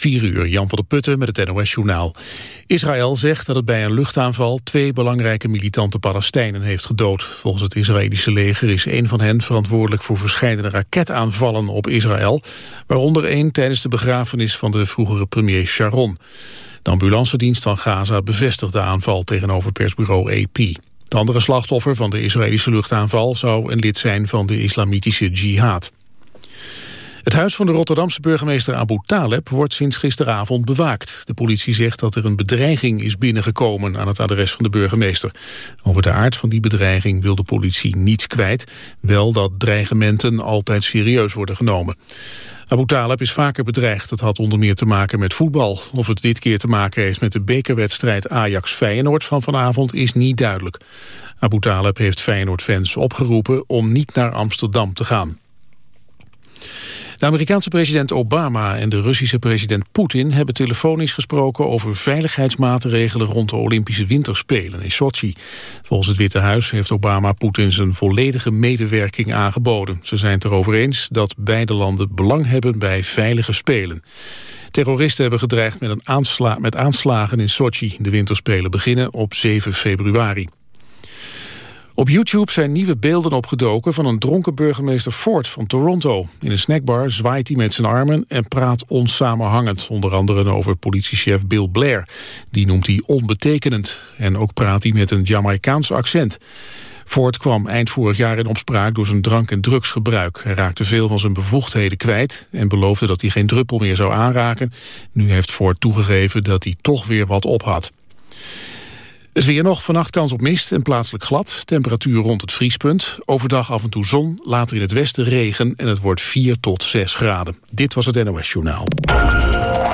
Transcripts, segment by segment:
4 uur, Jan van der Putten met het NOS-journaal. Israël zegt dat het bij een luchtaanval twee belangrijke militante Palestijnen heeft gedood. Volgens het Israëlische leger is een van hen verantwoordelijk voor verschillende raketaanvallen op Israël, waaronder één tijdens de begrafenis van de vroegere premier Sharon. De ambulancedienst van Gaza bevestigt de aanval tegenover persbureau AP. De andere slachtoffer van de Israëlische luchtaanval zou een lid zijn van de islamitische jihad. Het huis van de Rotterdamse burgemeester Abu Taleb wordt sinds gisteravond bewaakt. De politie zegt dat er een bedreiging is binnengekomen aan het adres van de burgemeester. Over de aard van die bedreiging wil de politie niets kwijt. Wel dat dreigementen altijd serieus worden genomen. Abu Taleb is vaker bedreigd. Dat had onder meer te maken met voetbal. Of het dit keer te maken heeft met de bekerwedstrijd Ajax-Feyenoord van vanavond is niet duidelijk. Abu Taleb heeft Feyenoord-fans opgeroepen om niet naar Amsterdam te gaan. De Amerikaanse president Obama en de Russische president Poetin hebben telefonisch gesproken over veiligheidsmaatregelen rond de Olympische Winterspelen in Sochi. Volgens het Witte Huis heeft Obama Poetin zijn volledige medewerking aangeboden. Ze zijn het erover eens dat beide landen belang hebben bij veilige spelen. Terroristen hebben gedreigd met, een aansla met aanslagen in Sochi. De winterspelen beginnen op 7 februari. Op YouTube zijn nieuwe beelden opgedoken van een dronken burgemeester Ford van Toronto. In een snackbar zwaait hij met zijn armen en praat onsamenhangend. Onder andere over politiechef Bill Blair. Die noemt hij onbetekenend. En ook praat hij met een Jamaicaans accent. Ford kwam eind vorig jaar in opspraak door zijn drank- en drugsgebruik. Hij raakte veel van zijn bevoegdheden kwijt en beloofde dat hij geen druppel meer zou aanraken. Nu heeft Ford toegegeven dat hij toch weer wat op had. Het weer nog, vannacht kans op mist en plaatselijk glad. Temperatuur rond het vriespunt. Overdag af en toe zon, later in het westen regen... en het wordt 4 tot 6 graden. Dit was het NOS Journaal.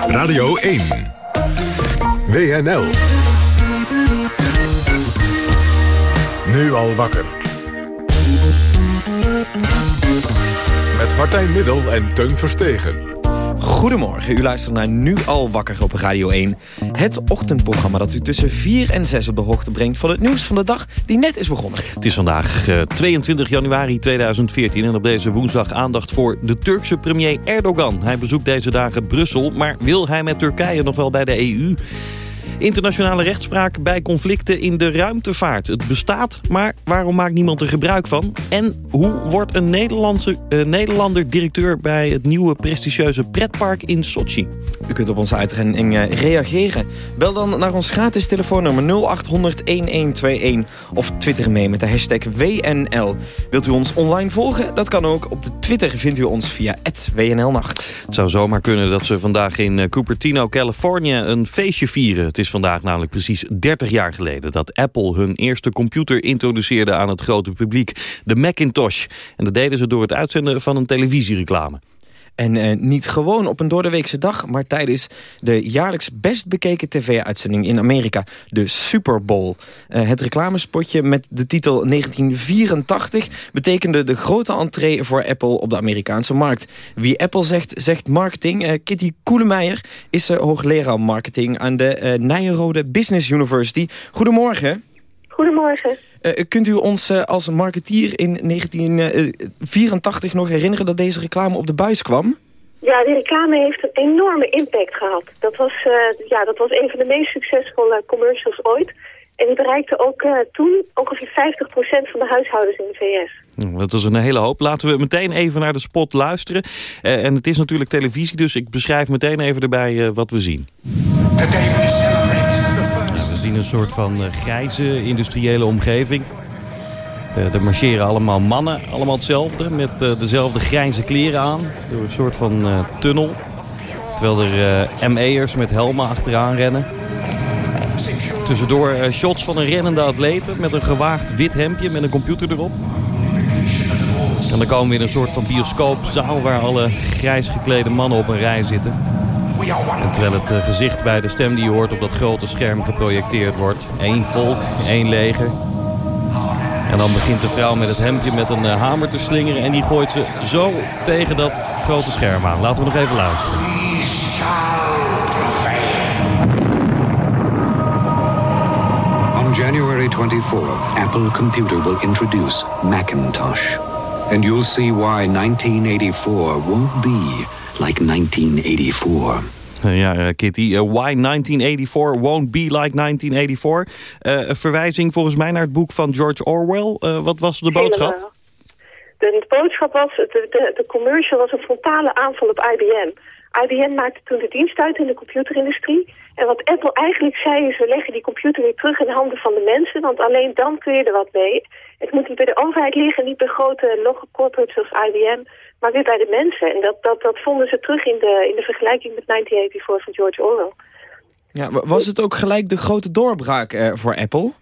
Radio 1. WNL. Nu al wakker. Met Martijn Middel en Teun Verstegen. Goedemorgen, u luistert naar Nu al wakker op Radio 1. Het ochtendprogramma dat u tussen 4 en 6 op de hoogte brengt... van het nieuws van de dag die net is begonnen. Het is vandaag uh, 22 januari 2014 en op deze woensdag aandacht voor de Turkse premier Erdogan. Hij bezoekt deze dagen Brussel, maar wil hij met Turkije nog wel bij de EU... Internationale rechtspraak bij conflicten in de ruimtevaart. Het bestaat, maar waarom maakt niemand er gebruik van? En hoe wordt een Nederlandse, uh, Nederlander directeur... bij het nieuwe prestigieuze pretpark in Sochi? U kunt op onze uitzending uh, reageren. Bel dan naar ons gratis telefoonnummer 0800-1121... of twitter mee met de hashtag WNL. Wilt u ons online volgen? Dat kan ook. Op de Twitter vindt u ons via WNLnacht. Het zou zomaar kunnen dat ze vandaag in uh, Cupertino, Californië... een feestje vieren. Het is is vandaag namelijk precies 30 jaar geleden... dat Apple hun eerste computer introduceerde aan het grote publiek. De Macintosh. En dat deden ze door het uitzenden van een televisiereclame. En uh, niet gewoon op een doordeweekse dag, maar tijdens de jaarlijks best bekeken tv-uitzending in Amerika, de Super Bowl. Uh, het reclamespotje met de titel 1984 betekende de grote entree voor Apple op de Amerikaanse markt. Wie Apple zegt, zegt marketing. Uh, Kitty Koelemeijer is hoogleraar marketing aan de Nijenrode Business University. Goedemorgen. Goedemorgen. Uh, kunt u ons uh, als marketeer in 1984 nog herinneren dat deze reclame op de buis kwam? Ja, die reclame heeft een enorme impact gehad. Dat was, uh, ja, dat was een van de meest succesvolle commercials ooit. En die bereikte ook toen ongeveer 50% van de huishoudens in de VS. Nou, dat is een hele hoop. Laten we meteen even naar de spot luisteren. en het is natuurlijk televisie, dus ik beschrijf meteen even erbij wat we zien. Today we celebrate we zien een soort van uh, grijze industriële omgeving. Uh, er marcheren allemaal mannen, allemaal hetzelfde, met uh, dezelfde grijze kleren aan. Door een soort van tunnel. Terwijl er ME'ers met helmen achteraan rennen. Tussendoor shots van een rennende atlete met een gewaagd wit hemdje met een computer erop. En dan komen we in een soort van bioscoopzaal waar alle grijs geklede mannen op een rij zitten. En terwijl het uh, gezicht bij de stem die je hoort op dat grote scherm geprojecteerd wordt. Eén volk, één leger. En dan begint de vrouw met het hemdje met een uh, hamer te slingeren. En die gooit ze zo tegen dat grote scherm aan. Laten we nog even luisteren. On January 24th, Apple Computer will introduce Macintosh. And you'll see why 1984 won't be like 1984. Ja, Kitty. Why 1984 won't be like 1984. een verwijzing volgens mij naar het boek van George Orwell. wat was de boodschap? De boodschap was, de, de, de commercial was een frontale aanval op IBM. IBM maakte toen de dienst uit in de computerindustrie. En wat Apple eigenlijk zei is, we leggen die computer weer terug in de handen van de mensen, want alleen dan kun je er wat mee. Het moet niet bij de overheid liggen, niet bij grote logge corporates zoals IBM, maar weer bij de mensen. En dat, dat, dat vonden ze terug in de, in de vergelijking met 1984 van George Orwell. Ja, was het ook gelijk de grote doorbraak eh, voor Apple?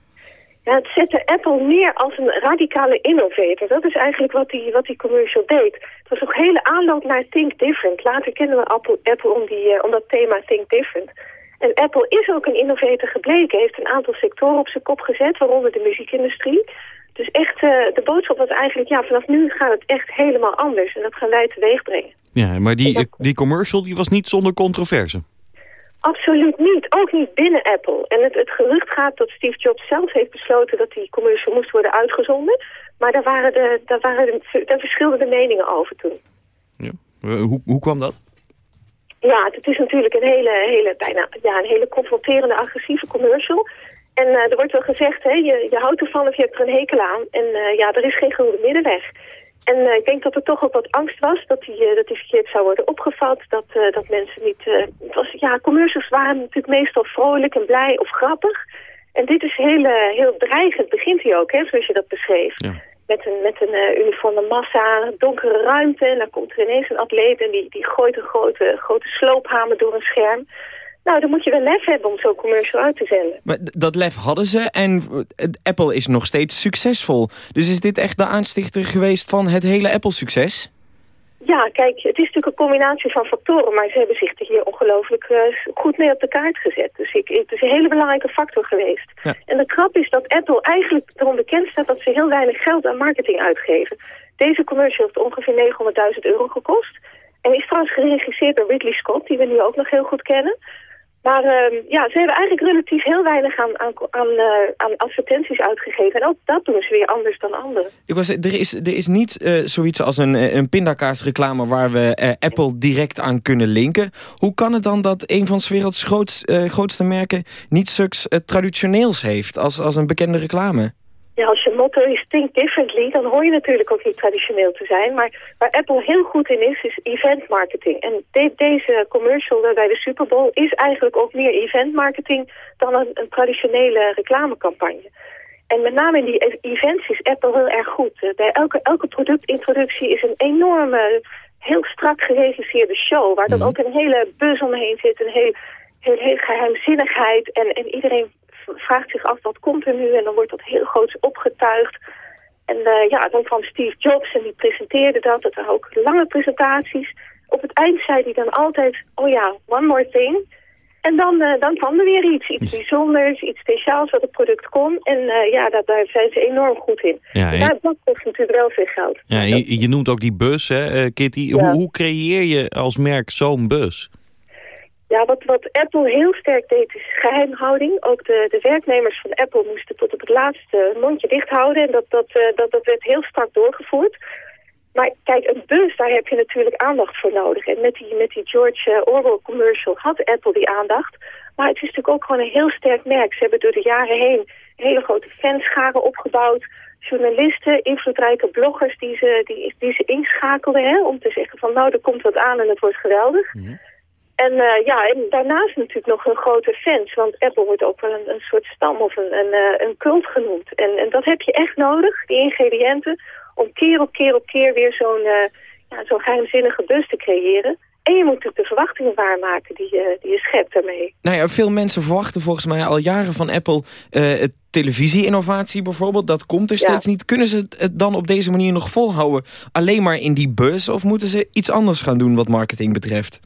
Ja, het zette Apple neer als een radicale innovator. Dat is eigenlijk wat die, wat die commercial deed. Het was ook hele aanloop naar Think Different. Later kennen we Apple, Apple om, die, uh, om dat thema Think Different. En Apple is ook een innovator gebleken. Heeft een aantal sectoren op zijn kop gezet, waaronder de muziekindustrie. Dus echt, uh, de boodschap was eigenlijk, ja, vanaf nu gaat het echt helemaal anders. En dat gaan wij teweeg brengen. Ja, maar die, die commercial die was niet zonder controverse. Absoluut niet. Ook niet binnen Apple. En het, het gerucht gaat dat Steve Jobs zelf heeft besloten dat die commercial moest worden uitgezonden. Maar daar, waren de, daar, waren de, daar verschilden de meningen over toen. Ja. Hoe, hoe kwam dat? Ja, het is natuurlijk een hele, hele, bijna, ja, een hele confronterende, agressieve commercial. En uh, er wordt wel gezegd, hè, je, je houdt ervan of je hebt er een hekel aan. En uh, ja, er is geen goede middenweg. En uh, ik denk dat er toch ook wat angst was dat die, dat die verkeerd zou worden opgevat. Dat, dat mensen niet... het was, ja, commercials waren natuurlijk meestal vrolijk en blij of grappig. En dit is heel, heel dreigend, begint hij ook, hè, zoals je dat beschreef. Ja. Met een, met een uniforme massa, donkere ruimte. En dan komt er ineens een atleet en die, die gooit een grote, grote sloophamer door een scherm. Nou, dan moet je wel lef hebben om zo'n commercial uit te zenden. Maar dat lef hadden ze en Apple is nog steeds succesvol. Dus is dit echt de aanstichter geweest van het hele Apple-succes? Ja, kijk, het is natuurlijk een combinatie van factoren... maar ze hebben zich er hier ongelooflijk uh, goed mee op de kaart gezet. Dus ik, het is een hele belangrijke factor geweest. Ja. En de grap is dat Apple eigenlijk erom bekend staat... dat ze heel weinig geld aan marketing uitgeven. Deze commercial heeft ongeveer 900.000 euro gekost... En is trouwens geregisseerd door Ridley Scott, die we nu ook nog heel goed kennen. Maar uh, ja, ze hebben eigenlijk relatief heel weinig aan, aan, aan, uh, aan, advertenties uitgegeven. En ook dat doen ze weer anders dan anderen. Ik was, er, is, er is niet uh, zoiets als een, eh, een pindakaasreclame waar we Apple direct aan kunnen linken. Hoe kan het dan dat een van 's werelds grootst, grootste merken niet zulks traditioneels heeft als, als een bekende reclame? Ja, als je motto is think differently, dan hoor je natuurlijk ook niet traditioneel te zijn. Maar waar Apple heel goed in is, is event marketing. En deze commercial bij de Super Bowl is eigenlijk ook meer event marketing dan een, een traditionele reclamecampagne. En met name in die events is Apple heel erg goed. Bij elke, elke productintroductie is een enorme, heel strak geregisseerde show... waar dan mhm. ook een hele buzz omheen zit, een heel, heel geheimzinnigheid... En, en iedereen vraagt zich af wat komt er nu en dan wordt dat heel groot opgetuigd. En uh, ja, dan kwam Steve Jobs en die presenteerde dat. Dat waren ook lange presentaties. Op het eind zei hij dan altijd, oh ja, one more thing. En dan, uh, dan kwam er weer iets, iets bijzonders, iets speciaals wat het product kon. En uh, ja, dat, daar zijn ze enorm goed in. Ja, en... daar, dat kost natuurlijk wel veel geld. Ja, je, je, noemt ook die bus, hè, Kitty. Hoe, hoe creëer je als merk zo'n bus? Ja, wat, wat Apple heel sterk deed is geheimhouding. Ook de, de werknemers van Apple moesten tot op het laatste mondje dicht houden. En dat, dat, uh, dat, dat werd heel strak doorgevoerd. Maar kijk, een bus, daar heb je natuurlijk aandacht voor nodig. En met die, met die George eh, Orwell commercial had Apple die aandacht. Maar het is natuurlijk ook gewoon een heel sterk merk. Ze hebben door de jaren heen hele grote fanscharen opgebouwd. Journalisten, invloedrijke bloggers die ze, die, die ze inschakelden hè, om te zeggen van nou, er komt wat aan en het wordt geweldig. Mm en uh, ja, en daarnaast natuurlijk nog een grote fans. Want Apple wordt ook wel een, een soort stam of een, een, uh, een cult genoemd. En, en dat heb je echt nodig, die ingrediënten, om keer op keer op keer weer zo'n uh, ja, zo'n geheimzinnige bus te creëren. En je moet natuurlijk de verwachtingen waarmaken die je, die je schept daarmee. Nou ja, veel mensen verwachten volgens mij al jaren van Apple uh, televisie-innovatie bijvoorbeeld. Dat komt er steeds niet. Kunnen ze het dan op deze manier nog volhouden? Alleen maar in die bus? Of moeten ze iets anders gaan doen wat marketing betreft?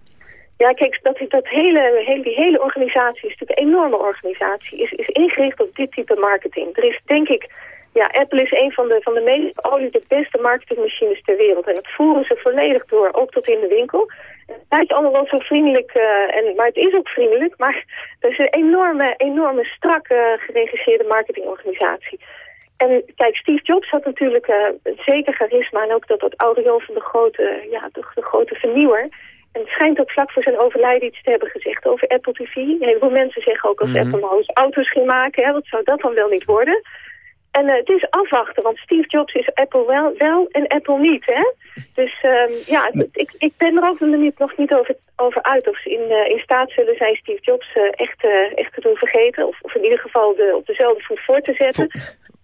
Ja, kijk, dat, hele, hele, die hele organisatie is natuurlijk een enorme organisatie. Is, is ingericht op dit type marketing. Er is denk ik... Ja, Apple is een van de, van de meest olie, de beste marketingmachines ter wereld. En dat voeren ze volledig door, ook tot in de winkel. Het lijkt allemaal zo vriendelijk, uh, en, maar het is ook vriendelijk. Maar het is een enorme, enorme strak geregisseerde marketingorganisatie. En kijk, Steve Jobs had natuurlijk uh, zeker charisma en ook dat, dat van de grote, ja, de grote vernieuwer. En het schijnt ook vlak voor zijn overlijden iets te hebben gezegd over Apple TV. Heel veel mensen zeggen ook als Mhm. Apple nou eens auto's ging maken, hè, wat zou dat dan wel niet worden? En eh, het is afwachten, want Steve Jobs is Apple wel, wel en Apple niet, hè? Dus ehm, ja, het- ik, ik ben er ook nog niet, nog niet over, over uit of ze in, eh, in staat zullen zijn Steve Jobs eh, echt, echt te doen vergeten. Of, of in ieder geval de, op dezelfde voet voor te zetten.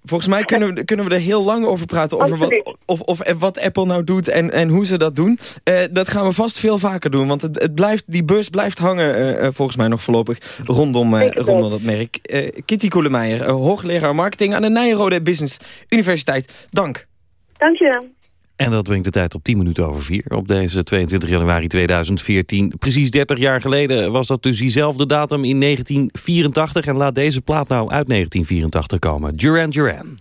Volgens mij kunnen we, kunnen we er heel lang over praten. Over wat, of, of, wat Apple nou doet en, en hoe ze dat doen. Eh, dat gaan we vast veel vaker doen. Want het, het blijft, die bus blijft hangen eh, eh, volgens mij nog voorlopig rondom, rondom dat merk. Kitty Koelemeijer, hoogleraar marketing aan de Nijrode Business Universiteit. Dank. Dankjewel. En dat brengt de tijd op 10 minuten over 4 op deze 22 januari 2014. Precies 30 jaar geleden was dat dus diezelfde datum in 1984. En laat deze plaat nou uit 1984 komen. Duran Duran.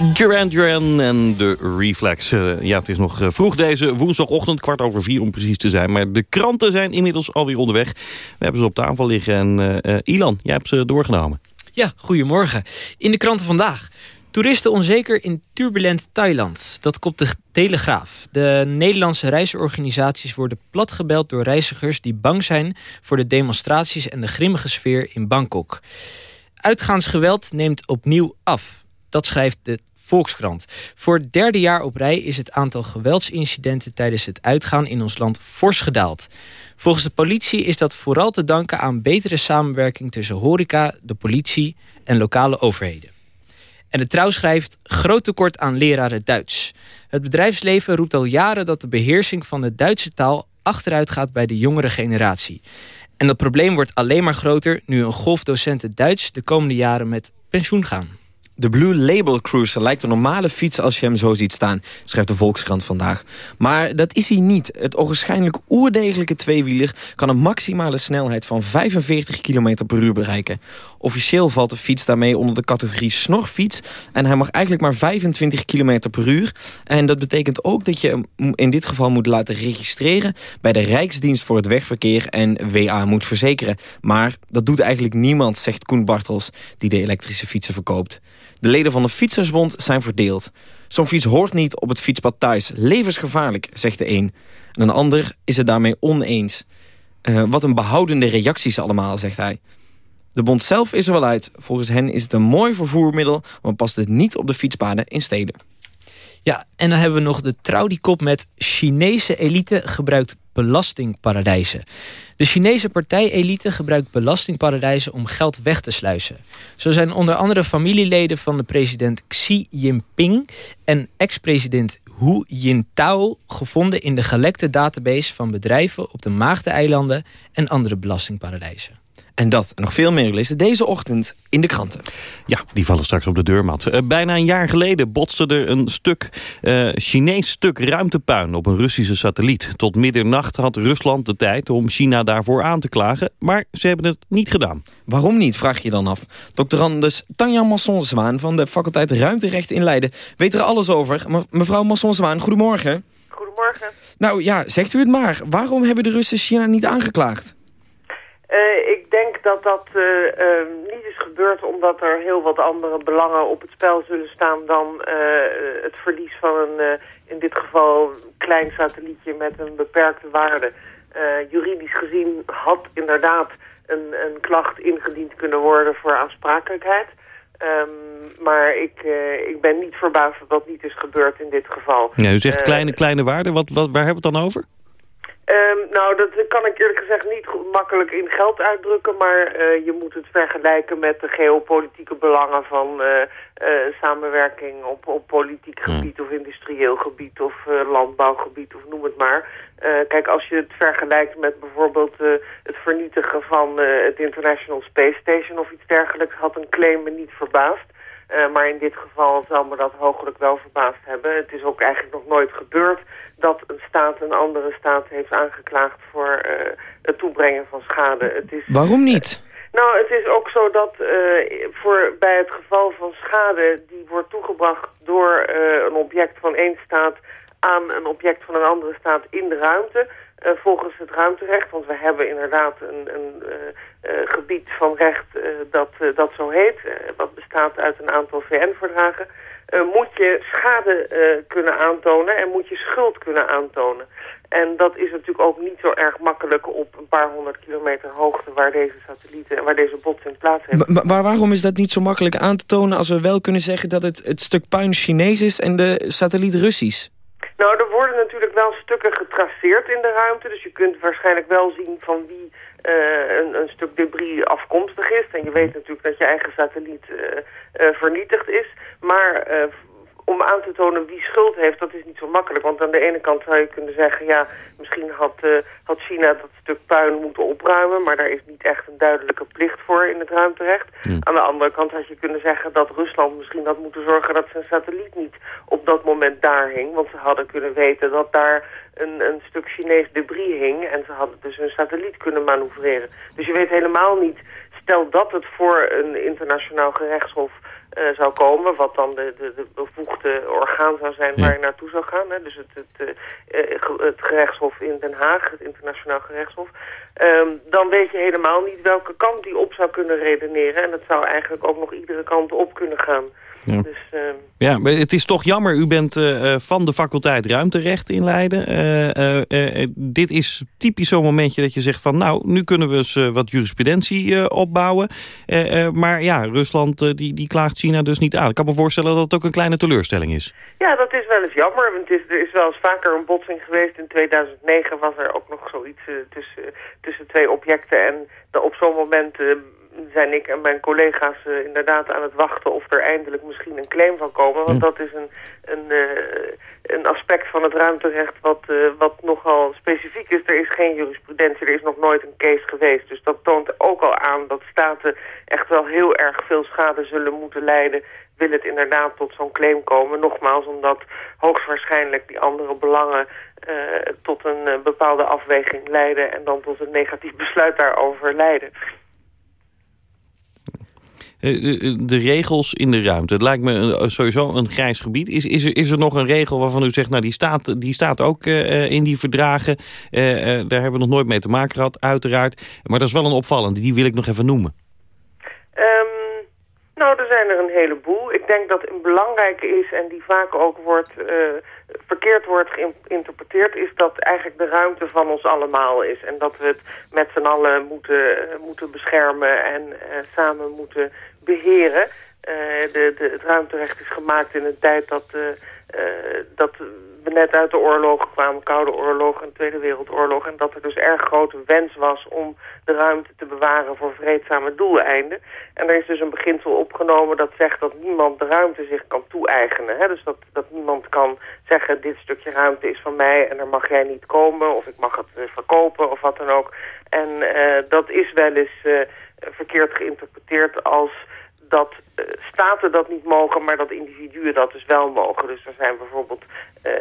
Duran Duran en de Reflex. Eh, ja, het is nog eh, vroeg deze woensdagochtend, kwart over vier om precies te zijn. Maar de kranten zijn inmiddels alweer onderweg. We hebben ze op tafel liggen en eh, Ilan, jij hebt ze doorgenomen. Ja, goedemorgen. In de kranten vandaag. Toeristen onzeker in turbulent Thailand. Dat kopt de Telegraaf. De Nederlandse reisorganisaties worden platgebeld door reizigers... die bang zijn voor de demonstraties en de grimmige sfeer in Bangkok. Uitgaansgeweld neemt opnieuw af. Dat schrijft de Volkskrant. Voor het derde jaar op rij is het aantal geweldsincidenten... tijdens het uitgaan in ons land fors gedaald. Volgens de politie is dat vooral te danken aan betere samenwerking... tussen horeca, de politie en lokale overheden. En de trouw schrijft groot tekort aan leraren Duits. Het bedrijfsleven roept al jaren dat de beheersing van de Duitse taal achteruit gaat bij de jongere generatie. En dat probleem wordt alleen maar groter nu een golf docenten Duits de komende jaren met pensioen gaan. De Blue Label Cruiser lijkt een normale fiets als je hem zo ziet staan, schrijft de Volkskrant vandaag. Maar dat is hij niet. Het ogenschijnlijk oerdegelijke tweewieler kan een maximale snelheid van 45 km per uur bereiken. Officieel valt de fiets daarmee onder de categorie snorfiets en hij mag eigenlijk maar 25 km per uur. En dat betekent ook dat je hem in dit geval moet laten registreren bij de Rijksdienst voor het Wegverkeer en WA moet verzekeren. Maar dat doet eigenlijk niemand, zegt Koen Bartels, die de elektrische fietsen verkoopt. De leden van de Fietsersbond zijn verdeeld. Zo'n fiets hoort niet op het fietspad thuis. Levensgevaarlijk, zegt de een. En een ander is het daarmee oneens. Uh, wat een behoudende reacties allemaal, zegt hij. De bond zelf is er wel uit. Volgens hen is het een mooi vervoermiddel... maar past het niet op de fietspaden in steden. Ja, en dan hebben we nog de trouw die kop met... Chinese elite gebruikt belastingparadijzen. De Chinese partij-elite gebruikt belastingparadijzen om geld weg te sluizen. Zo zijn onder andere familieleden van de president Xi Jinping en ex-president Hu Jintao gevonden in de gelekte database van bedrijven op de Maagdeneilanden en andere belastingparadijzen. En dat en nog veel meer lezen deze ochtend in de kranten. Ja, die vallen straks op de deurmat. Uh, bijna een jaar geleden botste er een stuk uh, Chinees stuk ruimtepuin op een Russische satelliet. Tot middernacht had Rusland de tijd om China daarvoor aan te klagen. Maar ze hebben het niet gedaan. Waarom niet, vraag je dan af. Doctorandus Tanja Masson-Zwaan van de faculteit Ruimterecht in Leiden weet er alles over. mevrouw Masson-Zwaan, goedemorgen. Goedemorgen. Nou ja, zegt u het maar. Waarom hebben de Russen China niet aangeklaagd? Uh, ik denk dat dat uh, uh, niet is gebeurd omdat er heel wat andere belangen op het spel zullen staan dan het verlies van een, in dit geval, klein satellietje met een beperkte waarde. juridisch gezien had inderdaad een, een klacht ingediend kunnen worden voor aansprakelijkheid. Um, maar ik, ik ben niet verbaasd dat dat niet is gebeurd in dit geval. Ja, u zegt kleine, kleine waarde. Wat, wat, waar hebben we het dan over? Um, nou, dat kan ik eerlijk gezegd niet makkelijk in geld uitdrukken, maar uh, je moet het vergelijken met de geopolitieke belangen van uh, uh, samenwerking op, op politiek gebied of industrieel gebied of landbouwgebied of noem het maar. kijk, als je het vergelijkt met bijvoorbeeld het vernietigen van het International Space Station of iets dergelijks, had een claim me niet verbaasd. maar in dit geval zal me dat hogelijk wel verbaasd hebben. Het is ook eigenlijk nog nooit gebeurd dat een staat een andere staat heeft aangeklaagd voor uh, het toebrengen van schade. Het is, Waarom niet? Uh, nou, het is ook zo dat uh, voor, bij het geval van schade die wordt toegebracht door een object van één staat aan een object van een andere staat in de ruimte, volgens het ruimterecht, want we hebben inderdaad een, een gebied van recht dat, dat zo heet, wat bestaat uit een aantal VN-verdragen, uh, moet je schade uh, kunnen aantonen en moet je schuld kunnen aantonen. En dat is natuurlijk ook niet zo erg makkelijk op een paar honderd kilometer hoogte waar deze satellieten en waar deze botsing plaats heeft. Maar, maar waarom is dat niet zo makkelijk aan te tonen als we wel kunnen zeggen dat het, het stuk puin Chinees is en de satelliet Russisch? Nou, er worden natuurlijk wel stukken getraceerd in de ruimte. Dus je kunt waarschijnlijk wel zien van wie uh, een, een, stuk debris afkomstig is. En je weet natuurlijk dat je eigen satelliet uh, vernietigd is. Maar om aan te tonen wie schuld heeft, dat is niet zo makkelijk. Want aan de ene kant zou je kunnen zeggen... ja, misschien had, had China dat stuk puin moeten opruimen... maar daar is niet echt een duidelijke plicht voor in het ruimterecht. Aan de andere kant had je kunnen zeggen dat Rusland misschien had moeten zorgen... dat zijn satelliet niet op dat moment daar hing. Want ze hadden kunnen weten dat daar een, een stuk Chinees debris hing... en ze hadden dus hun satelliet kunnen manoeuvreren. Dus je weet helemaal niet stel dat het voor een internationaal gerechtshof eh, zou komen, wat dan de, de, de bevoegde orgaan zou zijn waar je naartoe zou gaan. Hè? Dus het, het, ge- het gerechtshof in Den Haag, het internationaal gerechtshof. Ehm, dan weet je helemaal niet welke kant die op zou kunnen redeneren. En dat zou eigenlijk ook nog iedere kant op kunnen gaan. Ja. Dus ehm, Ja, maar het is toch jammer. U bent eh, eh, van de faculteit Ruimterecht in Leiden. Eh, dit is typisch zo'n momentje dat je zegt van... nou, nu kunnen we eens wat jurisprudentie opbouwen. Maar ja, Rusland die, die klaagt China dus niet aan. Ik kan me voorstellen dat het ook een kleine teleurstelling is. Ja, dat is wel eens jammer. Want het is, er is wel eens vaker een botsing geweest. In 2009 was er ook nog zoiets tussen, tussen twee objecten. En op zo'n moment eh, zijn ik en mijn collega's eh, inderdaad aan het wachten... of er eindelijk misschien een claim van komen. Want dat is een, een, eh, een aspect van het ruimterecht wat, eh, wat nogal specifiek is. Er is geen jurisprudentie, er is nog nooit een case geweest. Dus dat toont ook al aan dat staten echt wel heel erg veel schade zullen moeten lijden wil het inderdaad tot zo'n claim komen. Nogmaals, omdat hoogstwaarschijnlijk die andere belangen tot een bepaalde afweging leiden... en dan tot een negatief besluit daarover leiden. Eh, eh, de regels in de ruimte. Het lijkt me eh, sowieso een grijs gebied. Is, is, er, is er nog een regel waarvan u zegt... nou, die staat, die staat ook in die verdragen. Daar hebben we nog nooit mee te maken gehad, uiteraard. Maar dat is wel een opvallende. Die wil ik nog even noemen. Ehm, nou, er zijn er een heleboel. Ik denk dat een belangrijke is en die vaak ook wordt, verkeerd wordt geïnterpreteerd... is dat eigenlijk de ruimte van ons allemaal is. En dat we het met z'n allen moeten, moeten beschermen en samen moeten beheren. Eh, de, de, het ruimterecht is gemaakt in een tijd dat, eh, eh, dat we net uit de oorlogen kwamen, Koude Oorlog en Tweede Wereldoorlog. En dat er dus erg grote wens was om de ruimte te bewaren voor vreedzame doeleinden. En er is dus een beginsel opgenomen dat zegt dat niemand de ruimte zich kan toe-eigenen. Dus dat, dat niemand kan zeggen, dit stukje ruimte is van mij en daar mag jij niet komen. Of ik mag het verkopen of wat dan ook. En dat is wel eens verkeerd geïnterpreteerd als dat eh, staten dat niet mogen, maar dat individuen dat dus wel mogen. Dus er zijn bijvoorbeeld eh,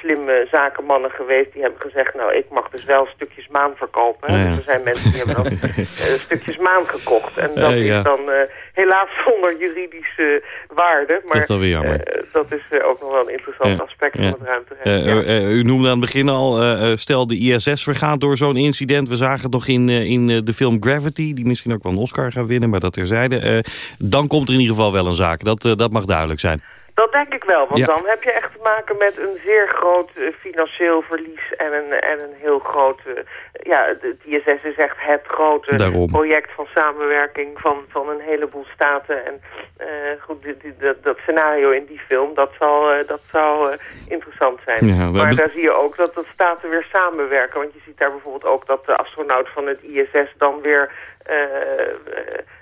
slimme zakenmannen geweest die hebben gezegd... nou, ik mag dus wel stukjes maan verkopen. hè. Ja, ja. Dus er zijn mensen die hebben dan eh, stukjes maan gekocht. En dat Eh, ja. is dan eh, helaas zonder juridische waarde. Maar is dan weer jammer. eh, dat is eh, ook nog wel een interessant aspect van het ruimterecht. Eh, eh, eh, u noemde aan het begin al, eh, eh, stel de ISS vergaat door zo'n incident. We zagen het nog in, eh, in eh, de film Gravity, die misschien ook wel een Oscar gaat winnen, maar dat terzijde. Eh, dan komt er in ieder geval wel een zaak, dat, eh, dat mag duidelijk zijn. Dat denk ik wel, want Ja. dan heb je echt te maken met een zeer groot eh, financieel verlies en een, en een heel groot... eh, ja, het ISS is echt het grote Daarom. project van samenwerking van, van een heleboel staten. En eh, goed, die- die- dat, dat scenario in die film, dat zal, eh, dat zal eh, interessant zijn. Ja, maar hebben- daar zie je ook dat de staten weer samenwerken. Want je ziet daar bijvoorbeeld ook dat de astronaut van het ISS dan weer...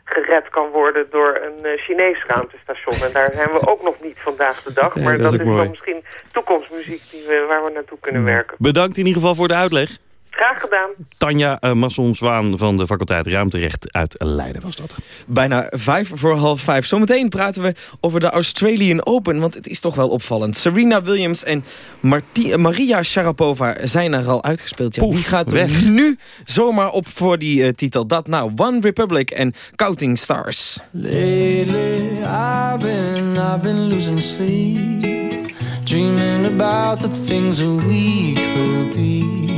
gered kan worden door een eh, Chinees ruimtestation. En daar zijn we ook nog niet vandaag de dag. Maar dat dat, is dan misschien toekomstmuziek die we, waar we naartoe kunnen werken. Bedankt in ieder geval voor de uitleg. Graag gedaan. Tanja uh, Masson-Zwaan van de faculteit Ruimterecht uit Leiden was dat. Bijna vijf voor half vijf. Zometeen praten we over de Australian Open, want het is toch wel opvallend. Serena Williams en Marti Maria Sharapova zijn er al uitgespeeld. Ja, Poef, wie gaat weg. nu zomaar op voor die eh, titel? Dat nou, One Republic en Counting Stars. Lately, I've been, I've been losing sleep, dreaming about the things that we could be.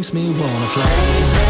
makes me wanna fly.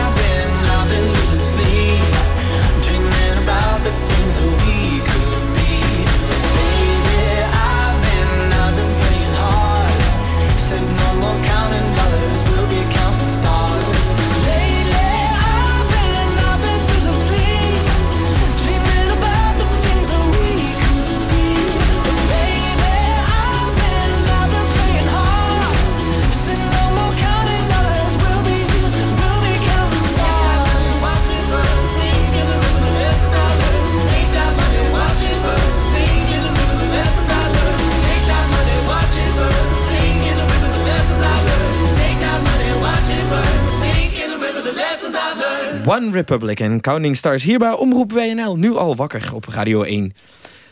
One Republic en Counting Stars hier bij Omroep WNL. Nu al wakker op Radio 1.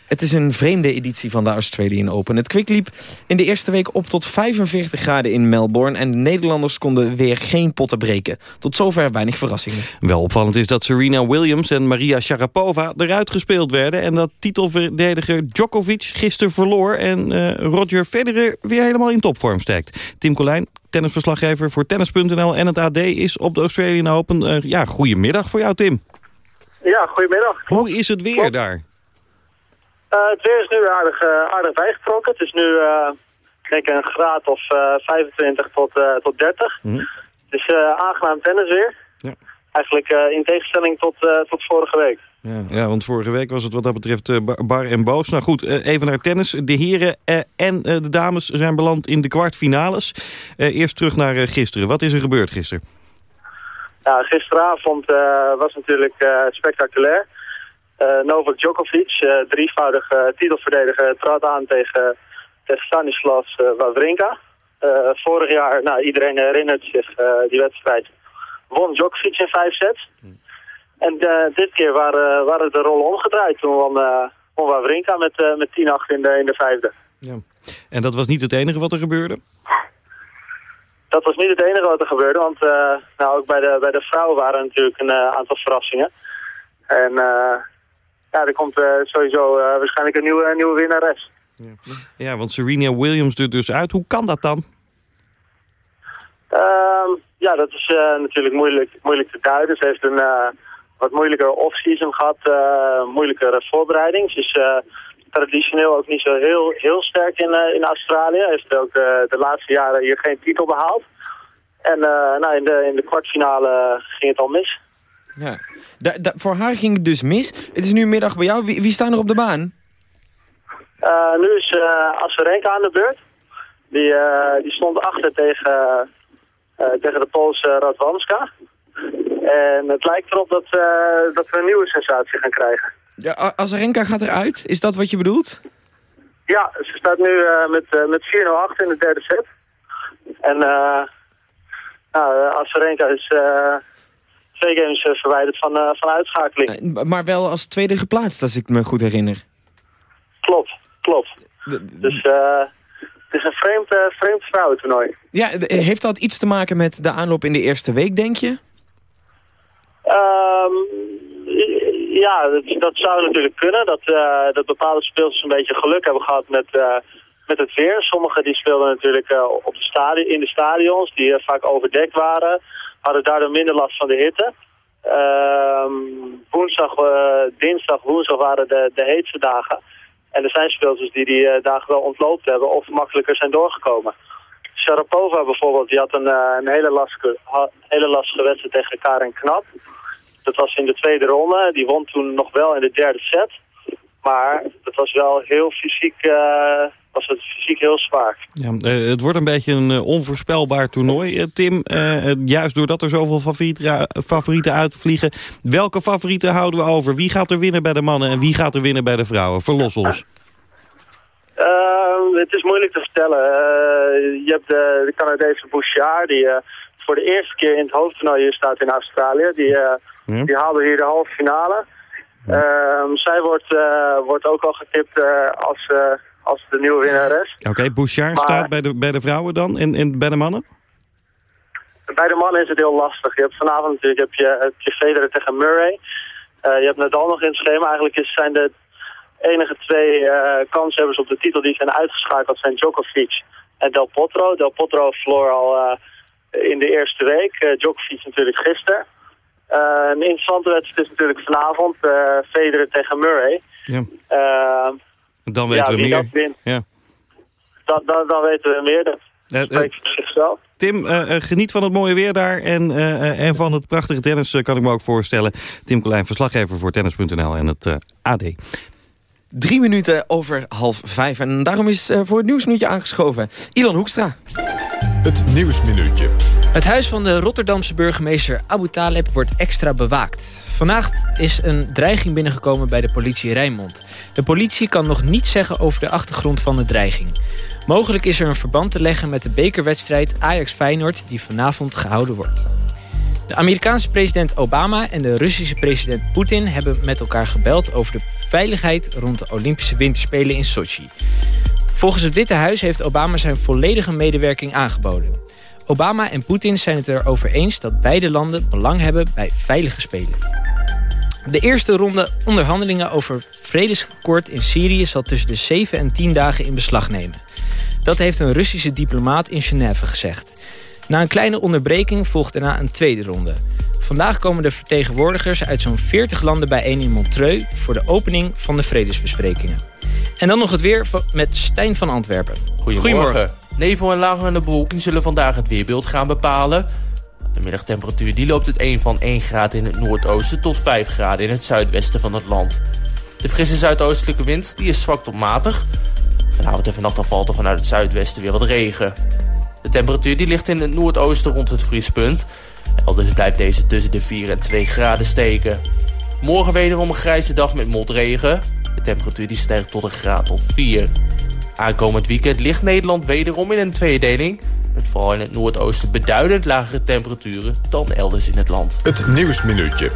Het is een vreemde editie van de Australian Open. Het kwik liep in de eerste week op tot 45 graden in Melbourne... en de Nederlanders konden weer geen potten breken. Tot zover weinig verrassingen. Wel opvallend is dat Serena Williams en Maria Sharapova eruit gespeeld werden... en dat titelverdediger Djokovic gisteren verloor... en eh, Roger Federer weer helemaal in topvorm steekt. Tim Colijn, tennisverslaggever voor Tennis.nl en het AD... is op de Australian Open. Eh, ja, goedemiddag voor jou, Tim. Ja, goedemiddag. Hoe is het weer daar? Eh, het weer is nu aardig, eh, aardig bijgetrokken. Het is nu eh, denk ik een graad of eh, 25 tot, tot 30. Mhm. Het is aangenaam tennisweer. Ja. Eigenlijk in tegenstelling tot, tot vorige week. Ja, ja, want vorige week was het wat dat betreft bar- en boos. Nou goed, even naar tennis. De heren en de dames zijn beland in de kwartfinales. Eerst terug naar gisteren. Wat is er gebeurd gisteren? Ja, gisteravond was natuurlijk spectaculair. Eh, Novak Djokovic, eh, drievoudig eh, titelverdediger, trad aan tegen, tegen Stanislas eh, Wawrinka. Vorig jaar, nou, iedereen herinnert zich die wedstrijd, won Djokovic in vijf sets. En dit keer waren, waren de rollen omgedraaid. Toen won, won Wawrinka met, met 10-8 in de, in de vijfde. Ja. En dat was niet het enige wat er gebeurde? Dat was niet het enige wat er gebeurde, want nou, ook bij de, bij de vrouwen waren natuurlijk een aantal verrassingen. En eh, ja, er komt eh, sowieso eh, waarschijnlijk een nieuwe, nieuwe winnares. Ja, want Serena Williams er dus uit. Hoe kan dat dan? Ehm, ja, dat is eh, natuurlijk moeilijk, moeilijk te duiden. Ze heeft een wat moeilijker off-season gehad, eh moeilijkere voorbereiding. Ze is traditioneel ook niet zo heel, heel sterk in, eh, in Australië. Heeft ook de laatste jaren hier geen titel behaald. En nou, in, de, in de kwartfinale ging het al mis. Ja. Da- da- voor haar ging het dus mis. Het is nu middag bij jou. Wie, wie staan er op de baan? Eh, nu is uh, Asarenka aan de beurt. Die, eh, die stond achter tegen, eh, tegen de Poolse Radwanska. En het lijkt erop dat, eh, dat we een nieuwe sensatie gaan krijgen. Ja, Azarenka gaat eruit. Is dat wat je bedoelt? Ja, ze staat nu eh, met, eh, met 4-0 achter in de derde set. En eh nou, is eh, twee games eh, verwijderd van, eh, van uitschakeling. Eh, Maar wel als tweede geplaatst, als ik me goed herinner. Klopt, klopt. Dus eh, het is een vreemd, eh, vreemd vrouwentoernooi. Ja, heeft dat iets te maken met de aanloop in de eerste week, denk je? Ehm, ja, dat, dat zou natuurlijk kunnen. Dat, dat bepaalde speelsters een beetje geluk hebben gehad met, met het weer. Sommigen die speelden natuurlijk op de in de stadions, die vaak overdekt waren. Hadden daardoor minder last van de hitte. Ehm, woensdag, eh, dinsdag, woensdag waren de, de heetste dagen. En er zijn speelsters die die eh, dagen wel ontloopt hebben of makkelijker zijn doorgekomen. Sharapova bijvoorbeeld, die had een, eh, een hele, lastige, hele lastige wedstrijd tegen Karen Knap. Dat was in de tweede ronde. Die won toen nog wel in de derde set. Maar het was wel heel fysiek, eh, was het fysiek heel zwaar. Ja, eh, het wordt een beetje een eh, onvoorspelbaar toernooi, eh, Tim. Juist doordat er zoveel favorieten, favorieten uitvliegen. Welke favorieten houden we over? Wie gaat er winnen bij de mannen en wie gaat er winnen bij de vrouwen? Verlos ons. Ehm, het is moeilijk te vertellen. Je hebt de, de Canadese Bouchard, die voor de eerste keer in het hoofdtoernooi hier staat in Australië. Die, Hm? die haalde hier de halve finale. Ehm, zij wordt, wordt ook al getipt als, als de nieuwe winnares. Oké, Bouchard Maar- staat bij de, bij de vrouwen dan en, en bij de mannen? Bij de mannen is het heel lastig. Je hebt vanavond natuurlijk heb je, heb je Federer tegen Murray. Eh, je hebt Nadal nog in het schema. Eigenlijk is, zijn de enige twee eh kanshebbers op de titel die zijn uitgeschakeld zijn Djokovic en Del Potro. Del Potro verloor al eh, in de eerste week. Djokovic natuurlijk gisteren. Een interessante wedstrijd is natuurlijk vanavond Federer tegen Murray. Ja. Dan weten ja, we meer. dat wint, Ja. dan, dan, dan weten we meer. Dat Eh, eh, spreekt voor zichzelf. Tim, eh, geniet van het mooie weer daar en, en van het prachtige tennis kan ik me ook voorstellen. Tim Colijn, verslaggever voor tennis.nl en het AD. Drie minuten over half vijf. En daarom is eh, voor het nieuwsminuutje aangeschoven Ilan Hoekstra. Het Nieuwsminuutje. Het huis van de Rotterdamse burgemeester Abu Taleb wordt extra bewaakt. Vandaag is een dreiging binnengekomen bij de politie Rijnmond. De politie kan nog niets zeggen over de achtergrond van de dreiging. Mogelijk is er een verband te leggen met de bekerwedstrijd Ajax-Feyenoord... die vanavond gehouden wordt. De Amerikaanse president Obama en de Russische president Poetin... hebben met elkaar gebeld over de veiligheid rond de Olympische Winterspelen in Sochi. Volgens het Witte Huis heeft Obama zijn volledige medewerking aangeboden. Obama en Poetin zijn het erover eens dat beide landen belang hebben bij veilige spelen. De eerste ronde onderhandelingen over vredesakkoord in Syrië zal tussen de 7 en 10 dagen in beslag nemen. Dat heeft een Russische diplomaat in Genève gezegd. Na een kleine onderbreking volgt daarna een tweede ronde. Vandaag komen de vertegenwoordigers uit zo'n 40 landen bijeen in Montreux voor de opening van de vredesbesprekingen. En dan nog het weer met Stijn van Antwerpen. Goedemorgen. Nevel en lagere bewolking zullen vandaag het weerbeeld gaan bepalen. De middagtemperatuur die loopt het een van 1 graad in het noordoosten tot 5 graden in het zuidwesten van het land. De frisse zuidoostelijke wind die is zwak tot matig. Vanavond en vannacht valt er vanuit het zuidwesten weer wat regen. De temperatuur die ligt in het noordoosten rond het vriespunt. Elders blijft deze tussen de 4 en 2 graden steken. Morgen wederom een grijze dag met motregen. De temperatuur die stijgt tot een graad of 4. Aankomend weekend ligt Nederland wederom in een tweedeling. Met vooral in het noordoosten beduidend lagere temperaturen dan elders in het land. Het Nieuwsminuutje.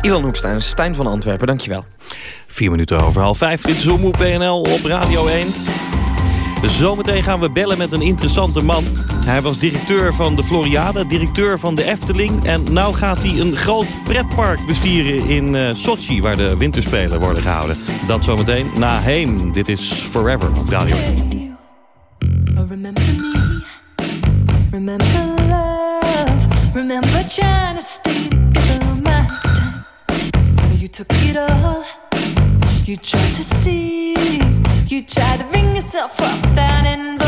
Ilan Hoekstra en Stijn van Antwerpen, dankjewel. Vier minuten over half vijf. Dit is Omroep PNL op Radio 1. Zometeen gaan we bellen met een interessante man. Hij was directeur van de Floriade, directeur van de Efteling... en nu gaat hij een groot pretpark bestieren in eh, Sochi... waar de winterspelen worden gehouden. Dat zometeen na Heem. Dit is Forever op Radio 1. Remember me, remember love, remember trying to stay together my time. You took it all, you tried to see, you try to bring yourself up without involving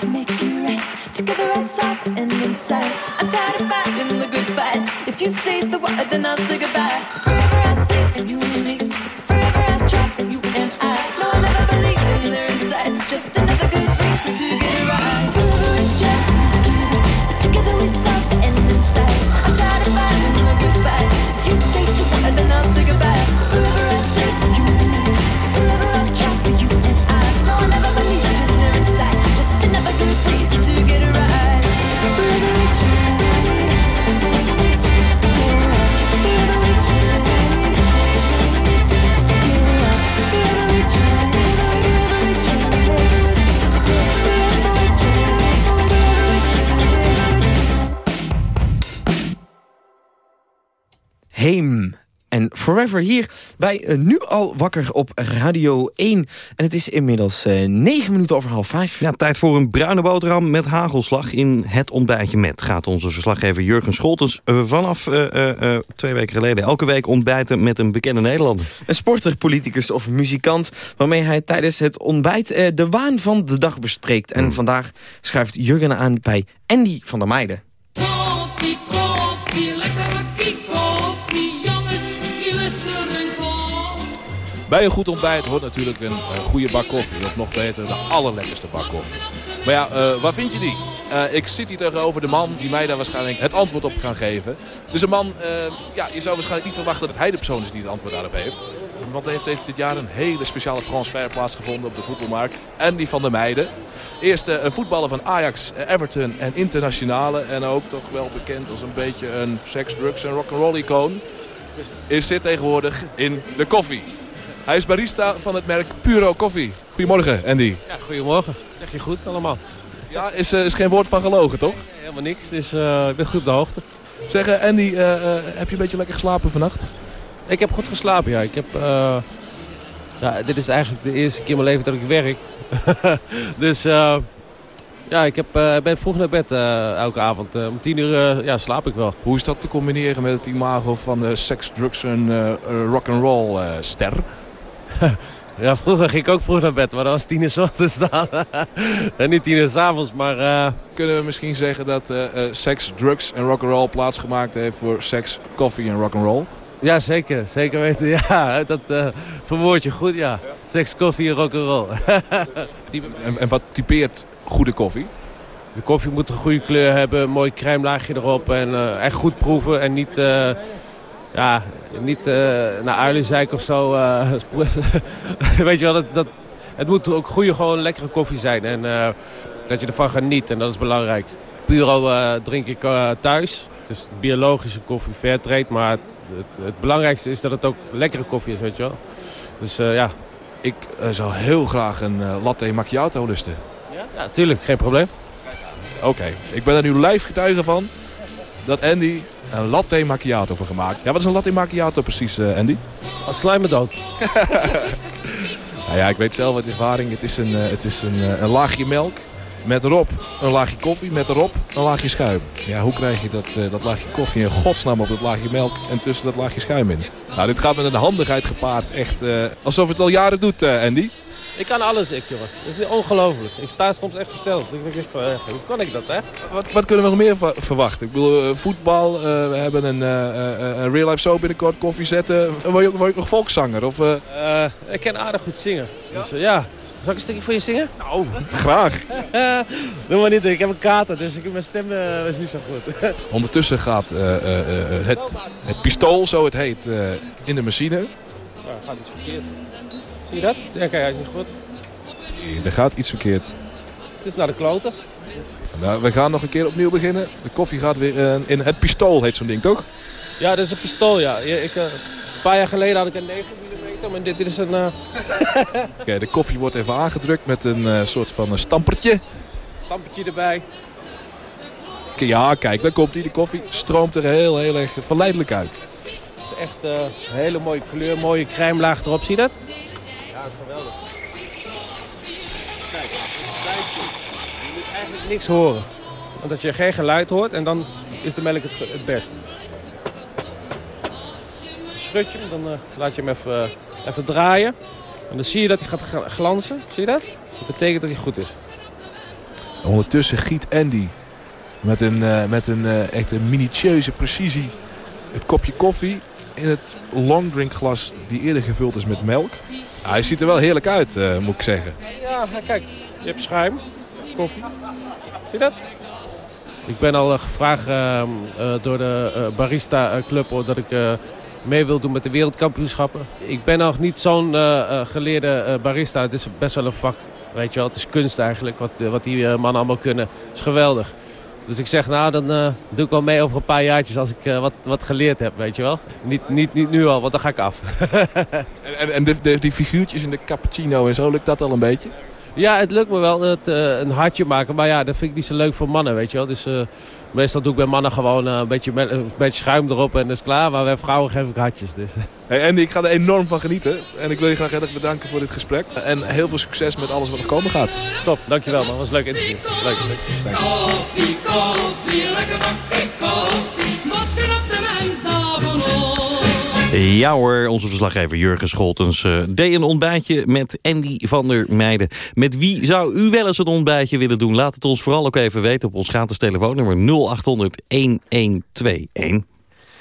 to make it right. Together outside and inside. I'm tired of fighting the good fight. If you say the word, then I'll say goodbye. Forever I say you and me. Forever I try you and I. No, I never believed in their inside. Just another Forever hier bij eh, Nu al wakker op Radio 1. En het is inmiddels eh 9 minuten over half 5. Ja, tijd voor een bruine boterham met hagelslag in het ontbijtje met. Gaat onze verslaggever Jurgen Scholtens eh, vanaf twee weken geleden elke week ontbijten met een bekende Nederlander. Een sporter, politicus of muzikant... waarmee hij tijdens het ontbijt de waan van de dag bespreekt. En vandaag schuift Jurgen aan bij Andy van der Meijden. Bij een goed ontbijt hoort natuurlijk een, eh, goede bak koffie. Of nog beter, de allerlekkerste bak koffie. Maar ja, eh, waar vind je die? Eh, ik zit hier tegenover de man die mij daar waarschijnlijk het antwoord op kan geven. Dus een man, ja, je zou waarschijnlijk niet verwachten dat hij de persoon is die het antwoord daarop heeft. Want er heeft dit jaar een hele speciale transfer plaatsgevonden op de voetbalmarkt. Andy van der Meijden. Eerst een voetballer van Ajax, Everton en Internationale. En ook toch wel bekend als een beetje een seks, drugs en rock'n'roll icoon. Is zit tegenwoordig in de koffie. Hij is barista van het merk Puro Koffie. Goedemorgen, Andy. Ja, goedemorgen. Zeg je goed allemaal? Ja, is, eh, is geen woord van gelogen, toch? Nee, helemaal niks, dus ik ben goed op de hoogte. Zeg, Andy, eh, heb je een beetje lekker geslapen vannacht? Ik heb goed geslapen, ja. Ik heb, ja dit is eigenlijk de eerste keer in mijn leven dat ik werk. dus ja, ik heb, ben vroeg naar bed elke avond. Om tien uur ja, slaap ik wel. Hoe is dat te combineren met het imago van de seks, drugs en eh, rock'n'roll ster? Ja, vroeger ging ik ook vroeg naar bed, maar dat was tien uur 's ochtends dan. en niet tien uur 's avonds, maar... eh, Kunnen we misschien zeggen dat eh, eh, seks, drugs en rock'n'roll plaatsgemaakt heeft voor seks, koffie en rock'n'roll? Ja, zeker. Zeker weten. Ja, dat eh verwoord je goed, ja. Seks, koffie en rock'n'roll. En, en wat typeert goede koffie? De koffie moet een goede kleur hebben, een mooi crème laagje erop en echt goed proeven en niet, ja, niet eh, naar uilenzeik of zo. eh, weet je wel, dat, dat, het moet ook goede, gewoon lekkere koffie zijn en eh, dat je ervan geniet en dat is belangrijk. Puro drink ik thuis. Het is biologische koffie, fairtrade, maar het, het, het belangrijkste is dat het ook lekkere koffie is, weet je wel. Dus ja. Ik zou heel graag een latte macchiato lusten. Ja, tuurlijk, geen probleem. Oké, ik ben er nu live getuige van dat Andy een latte macchiato voor gemaakt. Ja, wat is een latte macchiato precies, eh, Andy? Als slijm me dood. Nou ja, ik weet zelf uit ervaring. Het is een, eh, het is een, eh, een laagje melk met erop een laagje koffie met erop een laagje schuim. Ja, hoe krijg je dat, dat laagje koffie in godsnaam op dat laagje melk en tussen dat laagje schuim in? Nou, dit gaat met een handigheid gepaard. Echt alsof het al jaren doet, Andy. Ik kan alles, ik jongen. Dat is ongelooflijk. Ik sta soms echt versteld. Ik denk echt van, eh, hoe kan ik dat, hè? Wat, wat kunnen we nog meer ver- verwachten? Ik bedoel, eh, voetbal, eh, we hebben een, eh, eh, een real life show binnenkort, koffie zetten. Word je, word je nog volkszanger? Of, ik kan aardig goed zingen. Dus eh, ja. Zal ik een stukje voor je zingen? Nou, graag. Doe maar niet, ik heb een kater, dus ik, mijn stem is niet zo goed. Ondertussen gaat het, het pistool, zo het heet, in de machine. Ja, gaat iets verkeerd. Zie je dat? Ja, kijk, hij is niet goed. Er gaat iets verkeerd. Het is naar de kloten. Nou, we gaan nog een keer opnieuw beginnen. De koffie gaat weer eh, in het pistool, heet zo'n ding, toch? Ja, dat is een pistool, ja. Ik, eh, een paar jaar geleden had ik een 9 mm, maar dit, dit is een... eh, Oké, de koffie wordt even aangedrukt met een eh, soort van een stampertje. stampertje erbij. Oké, Ja, kijk, daar komt hij. De koffie stroomt er heel, heel erg verleidelijk uit. Het is echt een hele mooie kleur, mooie crème laag erop. Zie je dat? Ja, is geweldig. Kijk, je moet eigenlijk niks horen. Want dat je geen geluid hoort en dan is de melk het, het best. Schud je hem, dan eh, laat je hem even, eh, even draaien. En dan zie je dat hij gaat gla- glanzen. Zie je dat? Dat betekent dat hij goed is. Ondertussen giet Andy met een, eh, met een eh, echt minutieuze precisie het kopje koffie in het longdrinkglas die eerder gevuld is met melk. Ja, hij ziet er wel heerlijk uit, eh, moet ik zeggen. Ja, kijk, je hebt schuim, koffie. Zie je dat? Ik ben al eh, gevraagd ehm, eh, door de eh, barista club dat ik eh, mee wil doen met de wereldkampioenschappen. Ik ben nog niet zo'n geleerde eh, barista. Het is best wel een vak, weet je wel. Het is kunst eigenlijk, wat, wat die mannen allemaal kunnen. Het is geweldig. Dus ik zeg, nou, dan eh, doe ik wel mee over een paar jaartjes als ik eh, wat, wat geleerd heb, weet je wel. Niet, niet, niet nu al, want dan ga ik af. En, en, en de, de- die figuurtjes in de cappuccino en zo, lukt dat al een beetje? Ja, het lukt me wel het, eh, een hartje maken. Maar ja, dat vind ik niet zo leuk voor mannen, weet je wel. Dus eh, meestal doe ik bij mannen gewoon eh, een, beetje, met- een beetje schuim erop en dat is klaar. Maar bij vrouwen geef ik hartjes. Dus. Hey Andy, ik ga er enorm van genieten. En ik wil je graag erg bedanken voor dit gesprek. En heel veel succes met alles wat er komen gaat. Top, dankjewel man. was een leuk interview. Leuk, leuk. Koffie, koffie, lekker Ja hoor, onze verslaggever Jurgen Scholtens eh, deed een ontbijtje met Andy van der Meijden. Met wie zou u wel eens een ontbijtje willen doen? Laat het ons vooral ook even weten op ons gratis telefoonnummer 0800 1121.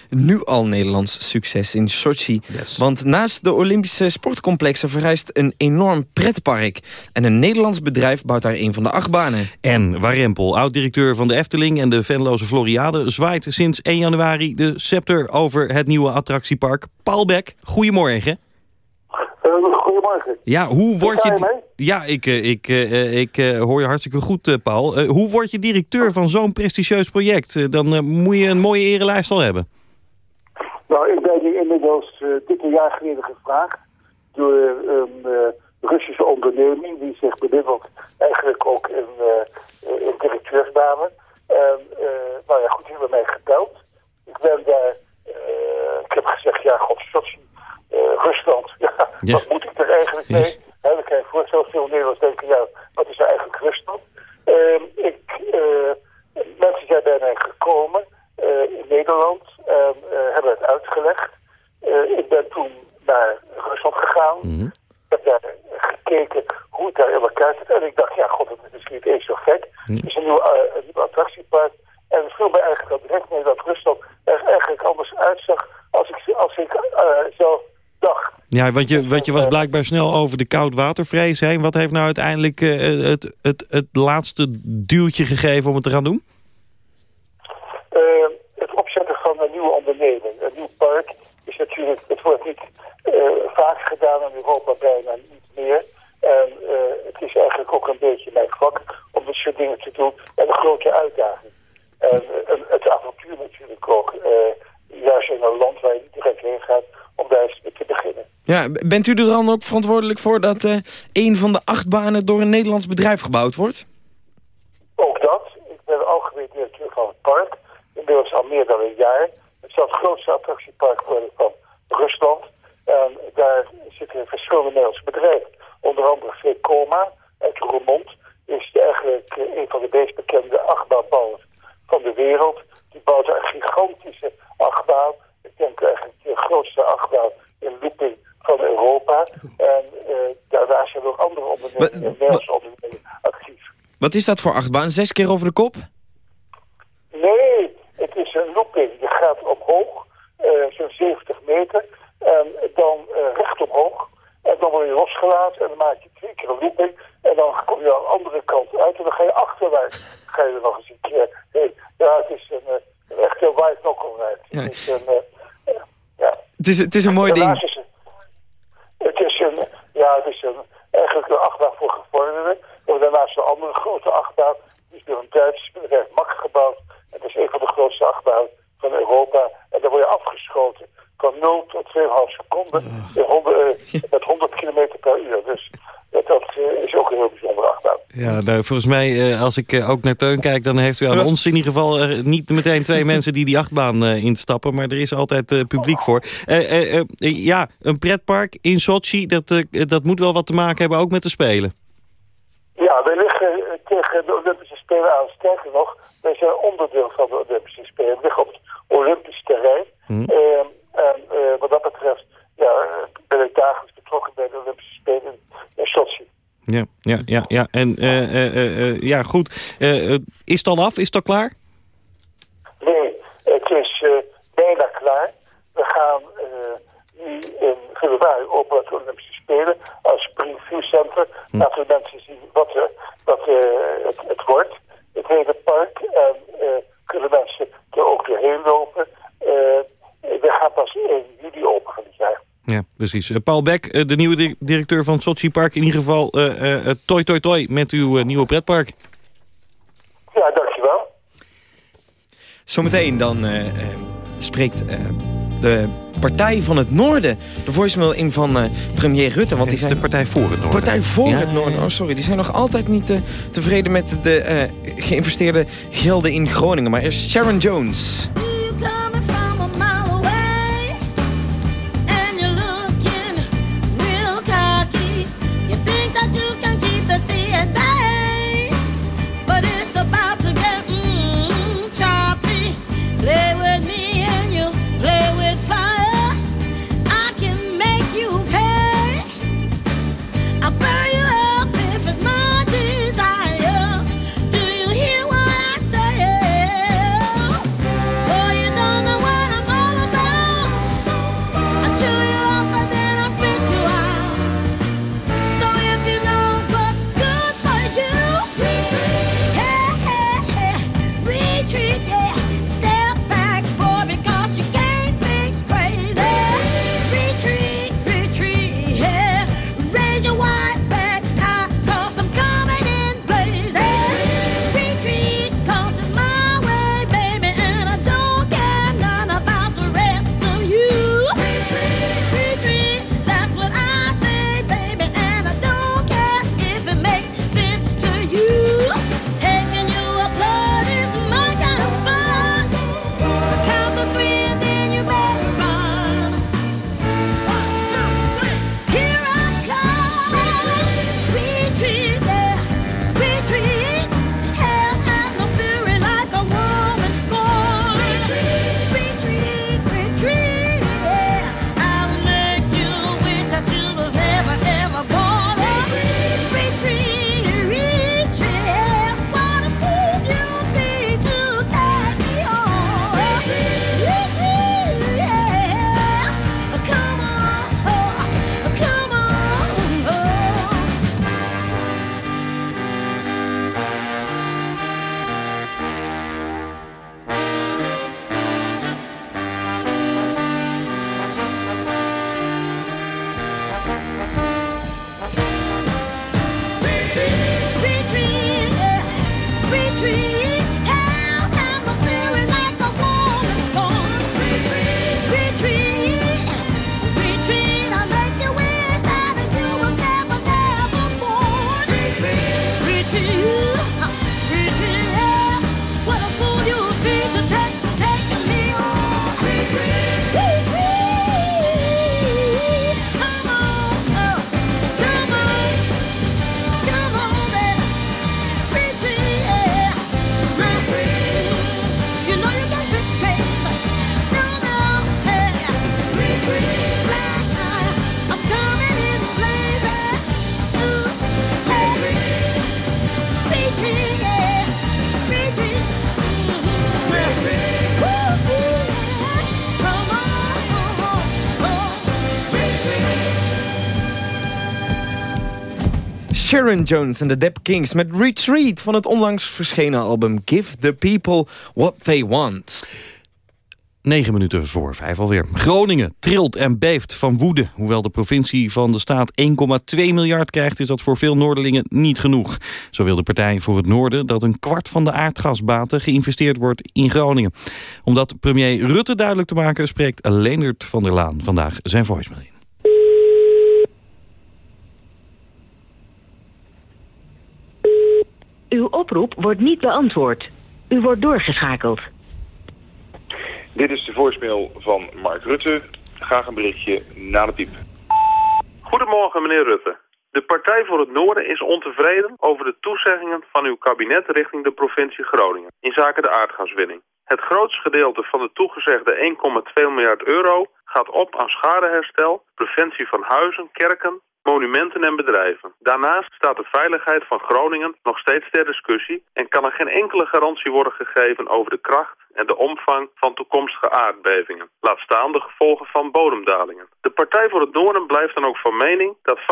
Nu al Nederlands succes in Sochi. Want naast de Olympische sportcomplexen verrijst een enorm pretpark. En een Nederlands bedrijf bouwt daar een van de achtbanen. En Warempel, oud-directeur van de Efteling en de Venloze Floriade... zwaait sinds 1 januari de scepter over het nieuwe attractiepark Paul Beck. Goedemorgen. goedemorgen. Ja, hoe word je. Ja, ik, eh, ik, eh, ik eh, hoor je hartstikke goed, eh, Paul. Eh, hoe word je directeur van zo'n prestigieus project? Eh, dan eh, moet je een mooie erelijst al hebben. Nou, ik ben hier inmiddels eh dikke jaar geleden gevraagd door een eh, Russische onderneming die zich bemiddelt eigenlijk ook in, eh, in. En nou ja, goed, die hebben mij gebeld. Ik ben daar, ik heb gezegd, ja, god, Sochi, Rusland, ja, wat moet ik er eigenlijk mee? Dan kan je je voorstellen, veel Nederlanders denken, ja, wat is nou eigenlijk Rusland? Ehm, ik, mensen zijn bij mij gekomen in Nederland en eh, hebben het uitgelegd. Eh, ik ben toen naar Rusland gegaan. Ik heb daar gekeken hoe het daar in elkaar zit. En ik dacht, ja, god, het is misschien niet eens zo gek. Het is een nieuw, eh, een nieuw attractiepark. En het viel mij eigenlijk al direct mee dat Rusland er eigenlijk anders uitzag als ik, als ik eh, zelf dacht. Ja, want je, want je was blijkbaar snel over de koudwatervrees heen. Wat heeft nou uiteindelijk eh, het, het, het laatste duwtje gegeven om het te gaan doen? Eh, het opzetten van een nieuwe onderneming, een nieuw park, is natuurlijk, het wordt niet eh, vaak gedaan in Europa, bijna niet meer. En eh, het is eigenlijk ook een beetje mijn vak om dit soort dingen te doen en een grote uitdaging. En eh, het avontuur natuurlijk ook, eh, juist in een land waar je niet direct heen gaat, om daar eens mee te beginnen. Ja, b- bent u er dan ook verantwoordelijk voor dat eh een van de achtbanen door een Nederlands bedrijf gebouwd wordt? Ook dat. Ik ben algemeen directeur van het park. Inmiddels al meer dan een jaar. Het zal het grootste attractiepark worden van Rusland. En daar zitten verschillende Nederlandse bedrijven. Onder andere Vekoma uit Roermond is eigenlijk eh, een van de meest bekende achtbaanbouwers van de wereld. Die bouwt een gigantische achtbaan. Ik denk eigenlijk de grootste achtbaan in looping van Europa. En eh, daarnaast zijn er ook andere ondernemingen, Nederlandse ondernemingen actief. Wat is dat voor achtbaan? Zes keer over de kop? Nee, het is een looping. Je gaat omhoog, eh, zo'n 70 meter, en dan eh, recht omhoog. En dan word je losgelaten en dan maak je twee keer een looping. En dan kom je aan de andere kant uit en dan ga je achterwaarts. Ga je er nog eens een keer heen. Ja, het is een, eh, een echte white knuckle ride. Het is een, ja. Het is, het is een mooi ding. is het, het is een, ja, het is een, eigenlijk een achtbaan voor gevorderden. We hebben daarnaast een andere grote achtbaan. Die is door een Duits bedrijf MAK gebouwd. Het is een van de grootste achtbanen van Europa. En daar word je afgeschoten van 0 tot 2,5 seconden in 100, eh, met 100 km per uur. Dus dat, dat is ook een heel bijzondere achtbaan. Ja, nou, volgens mij, eh, als ik eh, ook naar Teun kijk... dan heeft u aan ons in ieder geval niet meteen twee mensen... die die achtbaan eh, instappen, maar er is altijd eh, publiek voor. Eh, eh, eh, ja, een pretpark in Sochi, dat, dat moet wel wat te maken hebben... ook met de Spelen. Ja, wij liggen tegen de Olympische Spelen aan. Sterker nog, wij zijn onderdeel van de Olympische Spelen. We liggen op het Olympisch terrein. Ehm, en eh, wat dat betreft ja, ben ik dagelijks betrokken bij de Olympische Spelen in Sochi. Ja, ja, ja, ja. En eh, eh, ja, goed. Is het al af? Is het al klaar? Nee, het is bijna klaar. We gaan nu in februari open het Olympische Spelen als previewcenter. Laten we mensen zien wat, er, wat het, het wordt. Het hele park. En kunnen mensen er ook doorheen lopen. Eh, we gaan pas in juli open van dit jaar. Ja, precies. Eh, Paul Beck, eh, de nieuwe di- directeur van Sochi Park. In ieder geval eh, eh, eh, toi toi toi met uw eh, nieuwe pretpark. Ja, dankjewel. Zometeen dan eh, eh, spreekt eh, de Partij van het Noorden de voicemail in van eh, premier Rutte. Want die Het is zijn de Partij voor het Noorden. Partij voor Ja, het Noorden. Oh, sorry. Die zijn nog altijd niet eh, tevreden met de eh, geïnvesteerde gelden in Groningen. Maar eerst Sharon Jones. Jones en de Dap Kings met Retreat van het onlangs verschenen album Give the People What They Want. Negen minuten voor vijf alweer. Groningen trilt en beeft van woede. Hoewel de provincie van de staat 1,2 miljard krijgt... is dat voor veel Noorderlingen niet genoeg. Zo wil de Partij voor het Noorden dat een kwart van de aardgasbaten... geïnvesteerd wordt in Groningen. Om dat premier Rutte duidelijk te maken... spreekt Leendert van der Laan vandaag zijn voicemail in. Uw oproep wordt niet beantwoord. U wordt doorgeschakeld. Dit is de voicemail van Mark Rutte. Graag een berichtje na de piep. Goedemorgen, meneer Rutte. De Partij voor het Noorden is ontevreden over de toezeggingen van uw kabinet richting de provincie Groningen in zaken de aardgaswinning. Het grootste gedeelte van de toegezegde 1,2 miljard euro gaat op aan schadeherstel, preventie van huizen, kerken monumenten en bedrijven. Daarnaast staat de veiligheid van Groningen nog steeds ter discussie en kan er geen enkele garantie worden gegeven over de kracht en de omvang van toekomstige aardbevingen. Laat staan de gevolgen van bodemdalingen. De Partij voor het Noorden blijft dan ook van mening dat 25%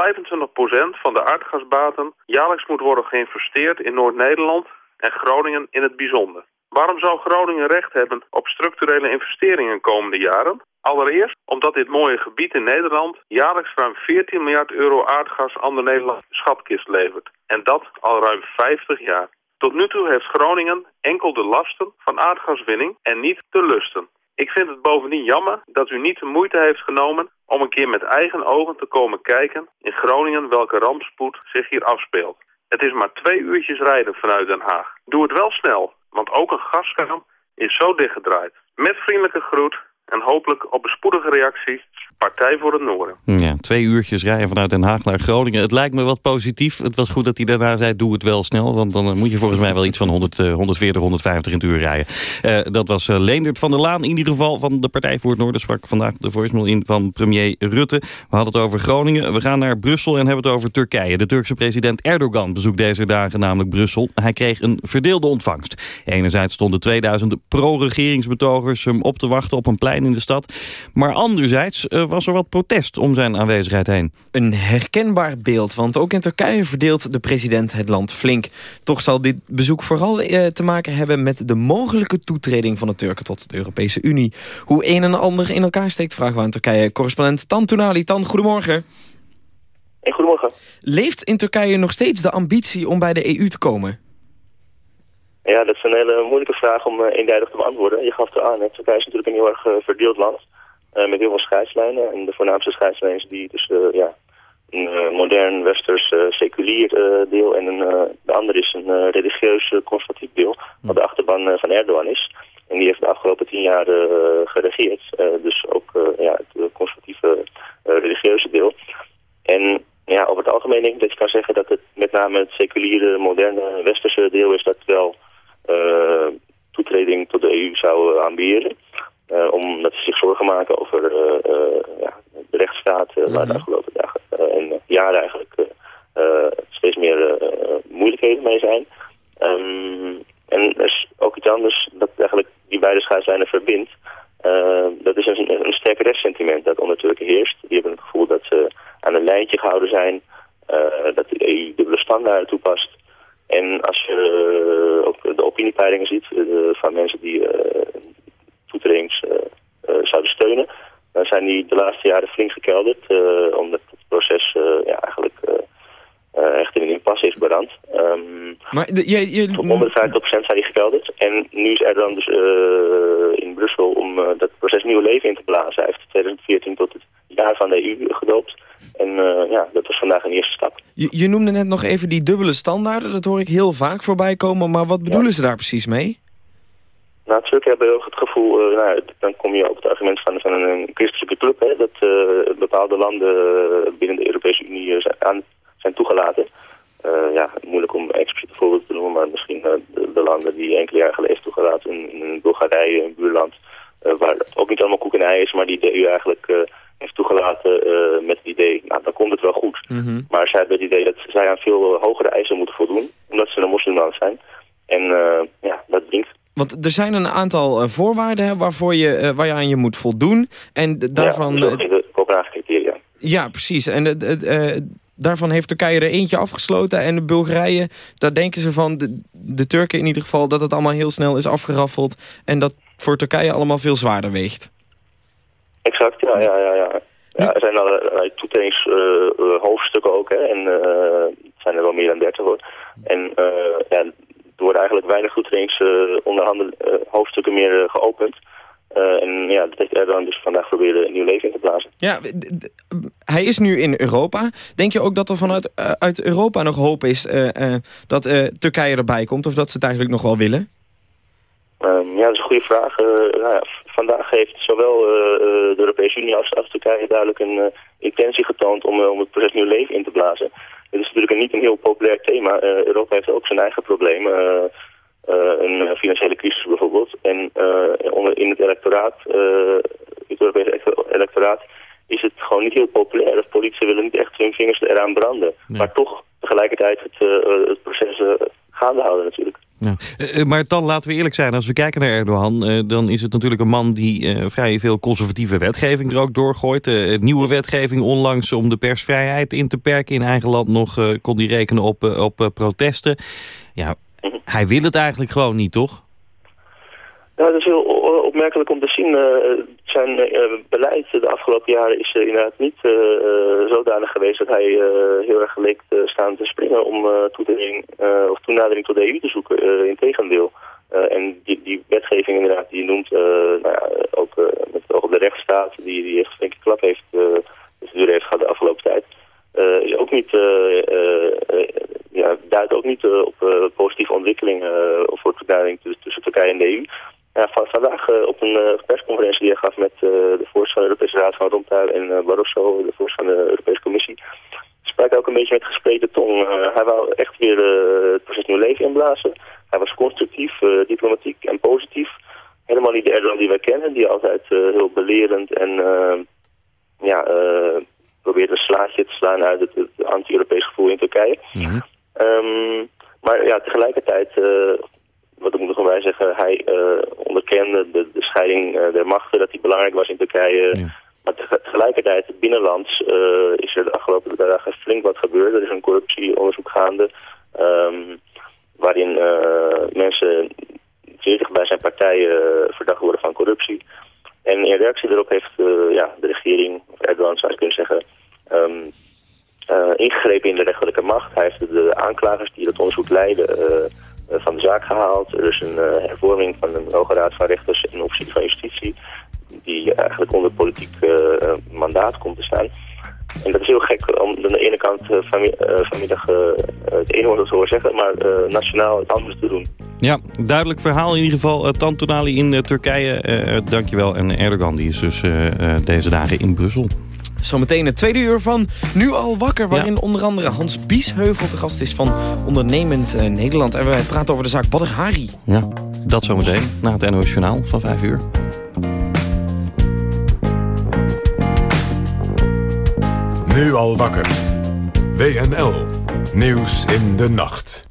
van de aardgasbaten jaarlijks moet worden geïnvesteerd in Noord-Nederland en Groningen in het bijzonder. Waarom zou Groningen recht hebben op structurele investeringen komende jaren? Allereerst omdat dit mooie gebied in Nederland jaarlijks ruim 14 miljard euro aardgas aan de Nederlandse schatkist levert. En dat al ruim 50 jaar. Tot nu toe heeft Groningen enkel de lasten van aardgaswinning en niet de lusten. Ik vind het bovendien jammer dat u niet de moeite heeft genomen om een keer met eigen ogen te komen kijken in Groningen welke rampspoed zich hier afspeelt. Het is maar twee uurtjes rijden vanuit Den Haag. Doe het wel snel, want ook een gaskraan is zo dichtgedraaid. Met vriendelijke groet en hopelijk op een spoedige reactie Partij voor het Noorden. Ja, twee uurtjes rijden vanuit Den Haag naar Groningen. Het lijkt me wat positief. Het was goed dat hij daarna zei, doe het wel snel. Want dan moet je volgens mij wel iets van 100, eh, 140, 150 in het uur rijden. Eh, dat was uh, Leendert van der Laan in ieder geval van de Partij voor het Noorden. Sprak vandaag de voicemail in van premier Rutte. We hadden het over Groningen. We gaan naar Brussel en hebben het over Turkije. De Turkse president Erdogan bezoekt deze dagen namelijk Brussel. Hij kreeg een verdeelde ontvangst. Enerzijds stonden 2000 pro-regeringsbetogers hem op te wachten op een plein in de stad. Maar anderzijds was er wat protest om zijn aanwezigheid heen. Een herkenbaar beeld, want ook in Turkije verdeelt de president het land flink. Toch zal dit bezoek vooral eh, te maken hebben met de mogelijke toetreding van de Turken tot de Europese Unie. Hoe een en ander in elkaar steekt, vragen we aan Turkije. Correspondent Tan Tounali. Tan, goedemorgen. Hey, goedemorgen. Leeft in Turkije nog steeds de ambitie om bij de EU te komen? Ja, dat is een hele moeilijke vraag om uh, eenduidig te beantwoorden. Je gaf het aan, hè. Turkije is natuurlijk een heel erg uh, verdeeld land. Uh, met heel veel scheidslijnen. En de voornaamste scheidslijn is die tussen ja, een modern westers seculier deel en een, de andere is een religieus conservatief deel. Wat de achterban van Erdogan is. En die heeft de afgelopen tien jaar geregeerd. dus ook ja, het conservatieve religieuze deel. En ja, over het algemeen denk ik dat je kan zeggen dat het met name het seculiere, moderne, westerse deel is dat wel toetreding tot de EU zou ambiëren. Uh, omdat ze zich zorgen maken over uh, ja, de rechtsstaat, waar de afgelopen dagen en jaren eigenlijk steeds meer moeilijkheden mee zijn. Um, en er is ook iets anders dat eigenlijk die beide scheidslijnen verbindt. dat is een, een sterk rechtssentiment dat onder Turken heerst. Die hebben het gevoel dat ze aan een lijntje gehouden zijn, dat de EU dubbele standaarden toepast. En als je uh, ook de opiniepeilingen ziet van mensen die uh, toetredings zouden steunen, dan zijn die de laatste jaren flink gekelderd, omdat het proces ja, eigenlijk echt in een impasse is beland. Um, maar de, je, je... Onder de 50% zijn die gekelderd. En nu is er dan dus in Brussel om dat proces nieuw leven in te blazen. Hij heeft 2014 tot het jaar van de EU gedoopt. En uh, ja, dat was vandaag een eerste stap. Je, je, noemde net nog even die dubbele standaarden. Dat hoor ik heel vaak voorbij komen. Maar wat bedoelen ja. ze daar precies mee? Nou, Turken hebben ook het gevoel... Uh, nou, dan kom je op het argument van, van een christelijke club... Hè, dat uh, bepaalde landen binnen de Europese Unie zijn, aan, zijn toegelaten. ja, moeilijk om expliciete voorbeelden te noemen... maar misschien de, de, landen die enkele jaar geleden toegelaten... in, in Bulgarije, een buurland... waar het ook niet allemaal koek en ei is... maar die de EU eigenlijk heeft toegelaten met het idee, nou dan komt het wel goed. Mhm. Mm -hmm. Maar zij hebben het idee dat zij aan veel hogere eisen moeten voldoen, omdat ze een moslimland zijn. En uh, ja, dat dringt. Want er zijn een aantal uh, voorwaarden hè, waarvoor je, uh, waar je aan je moet voldoen. En daarvan... Ja, de Kopenhagen-criteria. Ja, precies. En daarvan heeft Turkije er eentje afgesloten. En Bulgarije, daar denken ze van, de, de Turken in ieder geval... dat het allemaal heel snel is afgeraffeld. En dat voor Turkije allemaal veel zwaarder Exact, ja, ja, ja. ja. ja er zijn allerlei toetredingshoofdstukken uh, ook, hè. En uh, het zijn er wel meer dan dertig hoor. En uh, ja, worden eigenlijk weinig toetredingshoofdstukken meer geopend. en ja, dat heeft Erdogan dus vandaag proberen een nieuw leven in te blazen. Ja, hij is nu in Europa. Denk je ook dat er vanuit uit Europa nog hoop is dat Turkije erbij komt? Of dat ze het eigenlijk nog wel willen? Um, ja, dat is een goede vraag. Nou ja, vandaag heeft zowel de Europese Unie als, Turkije duidelijk een intentie getoond om, om het proces nieuw leven in te blazen. Dit is natuurlijk niet een heel populair thema. Europa heeft ook zijn eigen problemen. een financiële crisis bijvoorbeeld. En onder, in het electoraat, het Europese electoraat, is het gewoon niet heel populair. De politie willen niet echt hun vingers eraan branden. Maar toch tegelijkertijd het, eh, het proces eh, gaande houden natuurlijk. Ja. Eh, eh, maar dan laten we eerlijk zijn, als we kijken naar Erdogan... eh, dan is het natuurlijk een man die eh, vrij veel conservatieve wetgeving er ook doorgooit. Eh, nieuwe wetgeving onlangs om de persvrijheid in te perken in eigen land nog... eh, kon die rekenen op, op eh, protesten. Ja, hij wil het eigenlijk gewoon niet, toch? Ja, dat is heel opmerkelijk om te zien. Eh, zijn eh, beleid de afgelopen jaren is eh, inderdaad niet zodanig geweest dat hij heel erg leek staan te springen om eh, of toenadering tot de EU te zoeken. Integendeel. En die, die wetgeving inderdaad die je noemt, nou ja, ook met het oog op de rechtsstaat, die, die echt flinke klap heeft, uh, de heeft gehad de afgelopen tijd. Is ook niet, ja, duidt ook niet op positieve ontwikkelingen voor toenadering tussen Turkije en de EU. Ja, van, vandaag uh, op een uh, persconferentie die hij gaf met uh, de voorzitter van de Europese Raad van Rompuy en Barroso, de voorzitter van de Europese Commissie, sprak hij ook een beetje met gespleten tong. hij wou echt weer het proces nieuw leven inblazen. Hij was constructief, diplomatiek en positief. Helemaal niet de Erdogan die wij kennen, die altijd heel belerend en ja, probeert een slaatje te slaan uit het, het anti-Europees gevoel in Turkije. -hmm. um, maar ja, tegelijkertijd wat ik moet nog bij zeggen, hij uh, onderkende de, de scheiding uh, der machten, dat die belangrijk was in Turkije. Ja. Maar tegelijkertijd, binnenlands, uh, is er de afgelopen dagen flink wat gebeurd. Er is een corruptieonderzoek gaande, um, waarin mensen zeer bij zijn partij verdacht worden van corruptie. En in reactie daarop heeft ja, de regering, of Erdogan zou je kunnen zeggen, um, ingegrepen in de rechterlijke macht. Hij heeft de, de aanklagers die dat onderzoek leiden van de zaak gehaald. Er is een uh, hervorming van de Hoge Raad van Rechters en Officier van Justitie, die eigenlijk onder politiek uh, mandaat komt te staan. En dat is heel gek om aan de ene kant vanmi vanmiddag het ene woord te horen zeggen, maar nationaal het anders te doen. Ja, duidelijk verhaal in ieder geval. Tantonali in Turkije, dankjewel. En Erdogan die is dus deze dagen in Brussel. Zometeen het tweede uur van Nu al wakker... waarin ja. onder andere Hans Biesheuvel de gast is van Ondernemend uh, Nederland. En wij praten over de zaak Badr Hari. Ja, dat zometeen na het NOS Journaal van 5 uur. Nu al wakker. WNL. Nieuws in de nacht.